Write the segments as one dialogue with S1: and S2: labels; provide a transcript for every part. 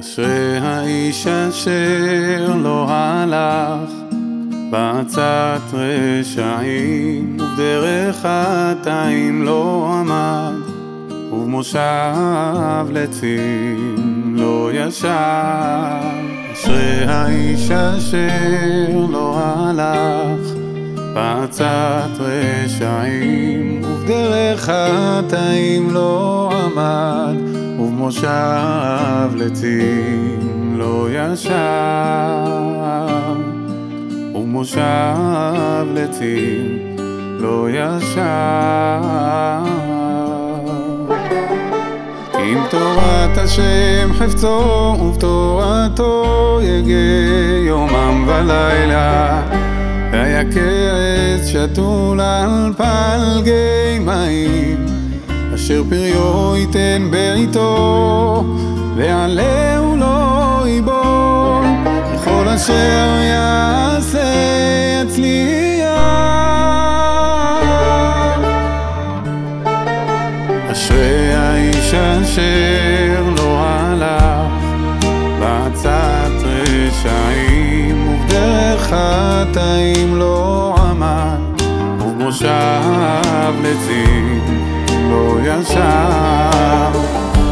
S1: אשרי אשר לא הלך בעצת רשעים, ובדרך חטאים לא עמד, ובמושב לצים לא ישב. אשרי האיש אשר לא הלך בעצת רשעים, ובדרך חטאים לא עמד, ובמושב לצים לא ישב. ומושב לצים לא ישב. אם תורת השם חפצו ובתורתו יגה יומם ולילה. כרס שתול על פלגי מים. אשר פריו ייתן בעיתו ועלהו לא ייבון. וכל אשר יעשה יצליח. אשרי האיש אשר חטאים לא עמד? ובמושב לצים לא ישב.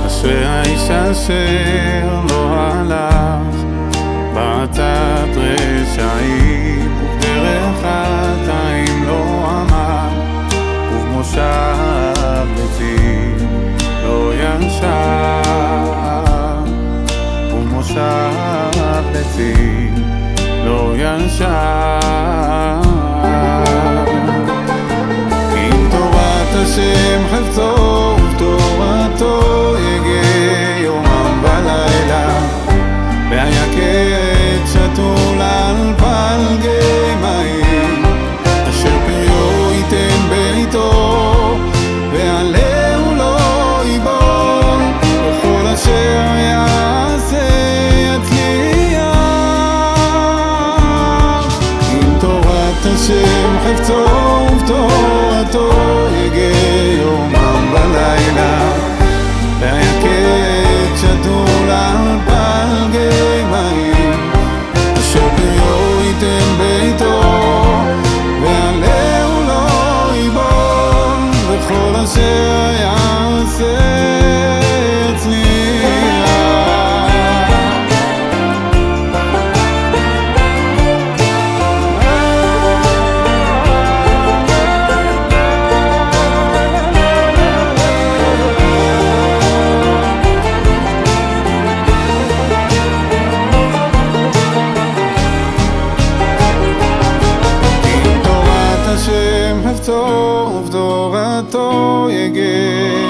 S1: אשרי האיש אשר לא הלך בעצת רשעים ובדרך חטאים לא עמד? ובמושב לצים לא ישב. ובמושב לצים כי אם תורת השם into טוב תורתו יגד